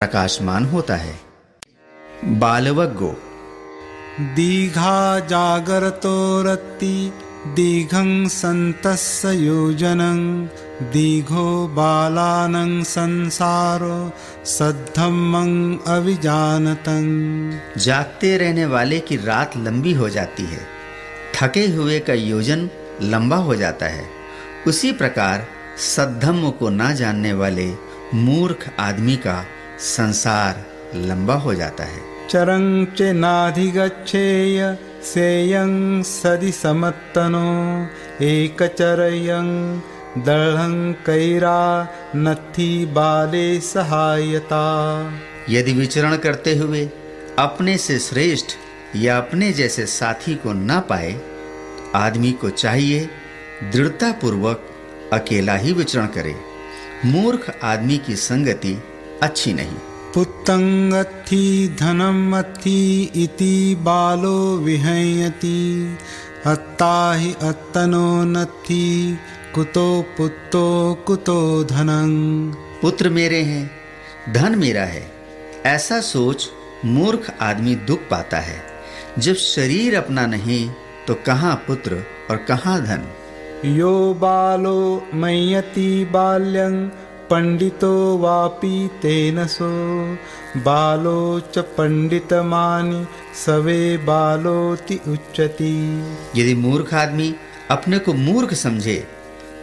प्रकाशमान होता है। बालवग्गो दीघा जागरतो रत्ति दीघं सन्तस्य योजनं दीघो बालानं संसारो सद्धम्मं अविजानतं जागते रहने वाले की रात लंबी हो जाती है। थके हुए का योजन लंबा हो जाता है। उसी प्रकार सद्धम्म को ना जानने वाले मूर्ख आदमी का संसार लंबा हो जाता है। चरं च नाधिगच्छेय सेयं सदि समत्तनो। एकचरयं दृढं कैरा नथी बाले सहायता। यदि विचरण करते हुए अपने से श्रेष्ठ या अपने जैसे साथी को ना पाए आदमी को चाहिए दृढ़ता पूर्वक अकेला ही विचरण करे। मूर्ख आदमी की संगति अच्छी नहीं। पुत्तङ्गत्थि धनम् अत्थि इति बालो विहयति अत्ता हि अत्तनो नत्थि कुतो पुत्तो कुतो धनं पुत्र मेरे हैं धन मेरा है ऐसा सोच मूर्ख आदमी दुख पाता है। जब शरीर अपना नहीं तो कहाँ पुत्र और कहाँ धन? यो बालो मय्यति बाल्यं पण्डितो वापी तेन सो। बालो च पण्डितमानि सवे बालोति उच्यति। यदि मूर्ख आदमी अपने को मूर्ख समझे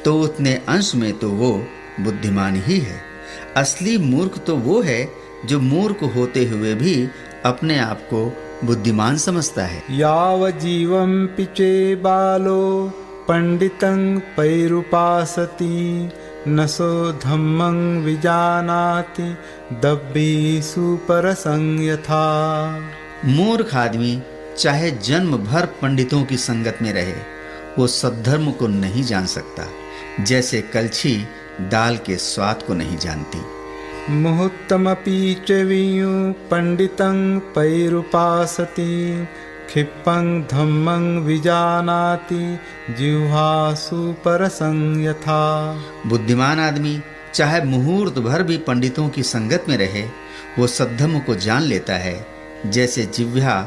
तो उतने अंश में तो वो बुद्धिमान ही है। असली मूर्ख तो वो है जो मूर्ख होते हुए भी अपने आप को बुद्धिमान समझता है। यावजीवं पिचे बालो पण्डितं पैरुपासति। न सो धम्मं विजानाति दब्बीसु परसं यथा मूर्ख आदमी चाहे जन्म भर पंडितों की संगत में रहे वो सद्धर्म को नहीं जान सकता जैसे कलछी दाल के स्वाद को नहीं जानती। मुहूर्तमपि च वियु पण्डितं पैरुपासति क्षिप्पं धम्मं विजानाति जिह्वासु परसं यथा बुद्धिमान आदमी चाहे मुहूर्त भर भी पंडितों की संगत में रहे वो सद्धम को जान लेता है जैसे जिह्वा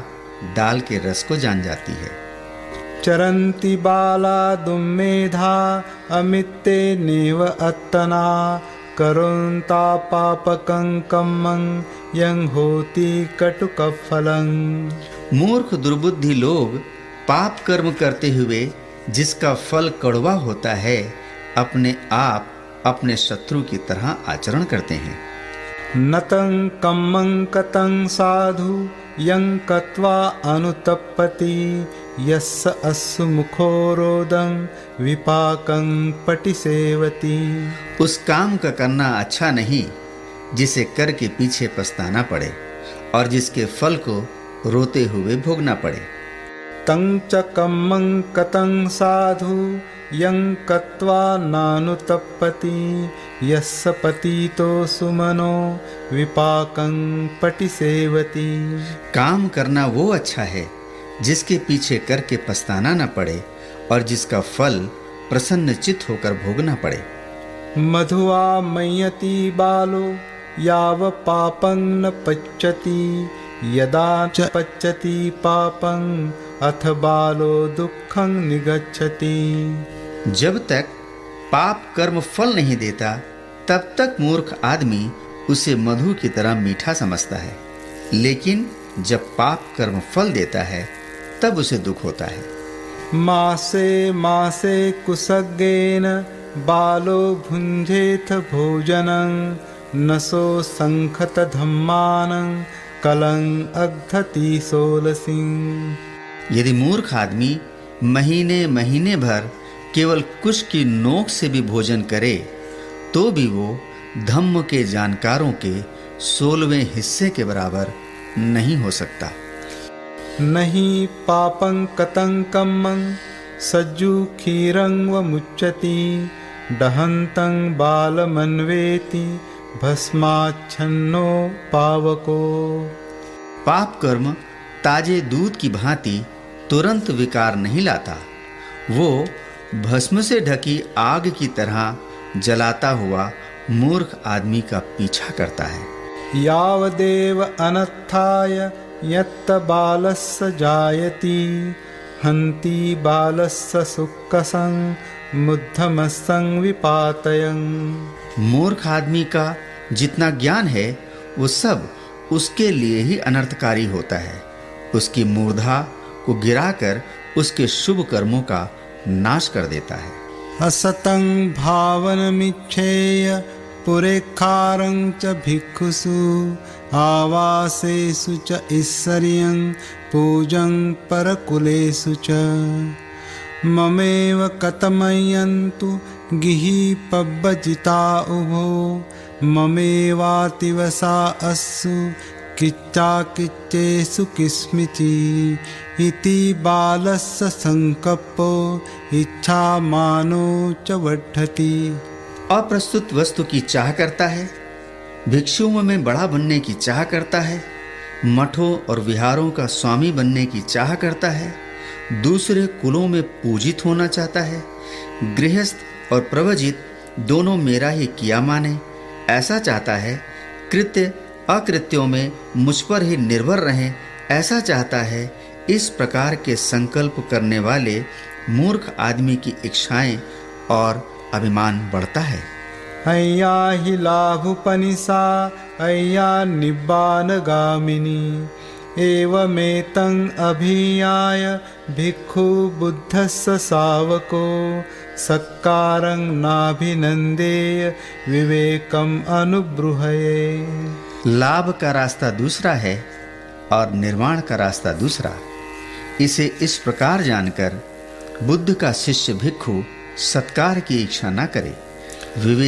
दाल के रस को जान जाती है। चरन्ति बाला दुमेधा अमित्ते नेव अत्तना करोन्ता पापकं कम्मं यं होति कटुकफलं मूर्ख दुर्बुद्धि लोग पाप कर्म करते हुए जिसका फल कड़वा होता है अपने आप अपने शत्रु की तरह आचरण करते हैं। नतं कम्मं कतं साधु यं कत्वा अनुतप्पति यस्य अस्सु मुखोरोदं विपाकं पटिसेवति। उस काम का करना अच्छा नहीं जिसे कर के पीछे पछताना पड़े और जिसके फल को रोते हुए भोगना पड़े। तं च कम्मं कतं साधु यं कत्वा नानुतप्पति यस्य पतितो सुमनो विपाकं पटिसेवति। काम करना वो अच्छा है जिसके पीछे करके पछताना न पड़े और जिसका फल प्रसन्न चित होकर भोगना पड़े। मधुआ मय्यति बालो याव पापं न पच्यति यदा च पच्यति पापं अथ बालो दुःखं निगच्छति। जब तक पाप कर्म फल नहीं देता तब तक मूर्ख आदमी उसे मधु की तरह मीठा समझता है। लेकिन जब पाप कर्म फल देता है तब उसे दुख होता है। मासे मासे कुसज्ञेन बालो भुञ्जेथ भोजनं नसो सङ्खत धम्मानं कलं अग्धति सोलसिं यदि मूर्ख आदमी महीने महीने भर केवल कुश की नोक से भी भोजन करे तो भी वो धम्म के जानकारों के सोलवें हिस्से के बराबर नहीं हो सकता। नहीं पापं कतं कम्मं सज्जु क्षीरं व मुच्यति दहन्तं बालमन्वेति भस्माच्छन्नो पावको। पाप कर्म ताजे दूध की भांति तुरंत विकार नहीं लाता। वो भस्म से ढकी आग की तरह जलाता हुआ मूर्ख आदमी का पीछा करता है। यावदेव अनत्थाय यत्त बालस्य जायति हन्ति बालस्य सुखसं मुद्धमसं विपातयं मूर्ख आदमी का जितना ज्ञान है वो सब उसके लिए ही अनर्थकारी होता है। उसकी मूर्धा को गिराकर उसके शुभ कर्मों का नाश कर देता है। असतं भावनमिच्छेय पुरेखारं च भिक्षुषु आवासेषु च ईश्वर्यं पूजं परकुलेषु च। ममेव कथमयन्तु गिहि पब्बजिता उभो। ममेवातिवसा अस्सु, किच्चा किच्चेषु किस्मिचि इति बालस्य संकप्पो इच्छा मानो च वर्धति। अप्रस्तुत वस्तु की चाह करता है, भिक्षुओं में बड़ा बनने की चाह करता है, मठों और विहारों का स्वामी बनने की चाह करता है दूसरे कुलों में पूजित होना चाहता है। गृहस्थ और प्रवजित दोनों मेरा ही किया माने। ऐसा चाहता है, कृत्य अकृत्यों में मुझ पर ही निर्भर रहें। ऐसा चाहता है, इस प्रकार के संकल्प करने वाले मूर्ख आदमी की इच्छाएँ और अभिमान बढ़ता है। अय्या हि लाभुपनिसा अय्या निब्बान गामिनी एवमेतं अभियाय भिक्षु बुद्धस्य सावको सत्कारं नाभिनन्देय विवेकम् अनुब्रूहये। लाभ का रास्ता दूसरा है और निर्माण का रास्ता दूसरा। इसे इस प्रकार जानकर बुद्ध का शिष्य भिक्षु सत्कार की इच्छा न करे। विवेक